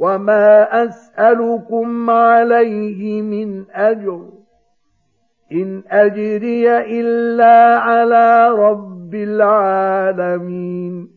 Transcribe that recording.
وما اسالكم عليه من اجر ان اجري الا على رب العالمين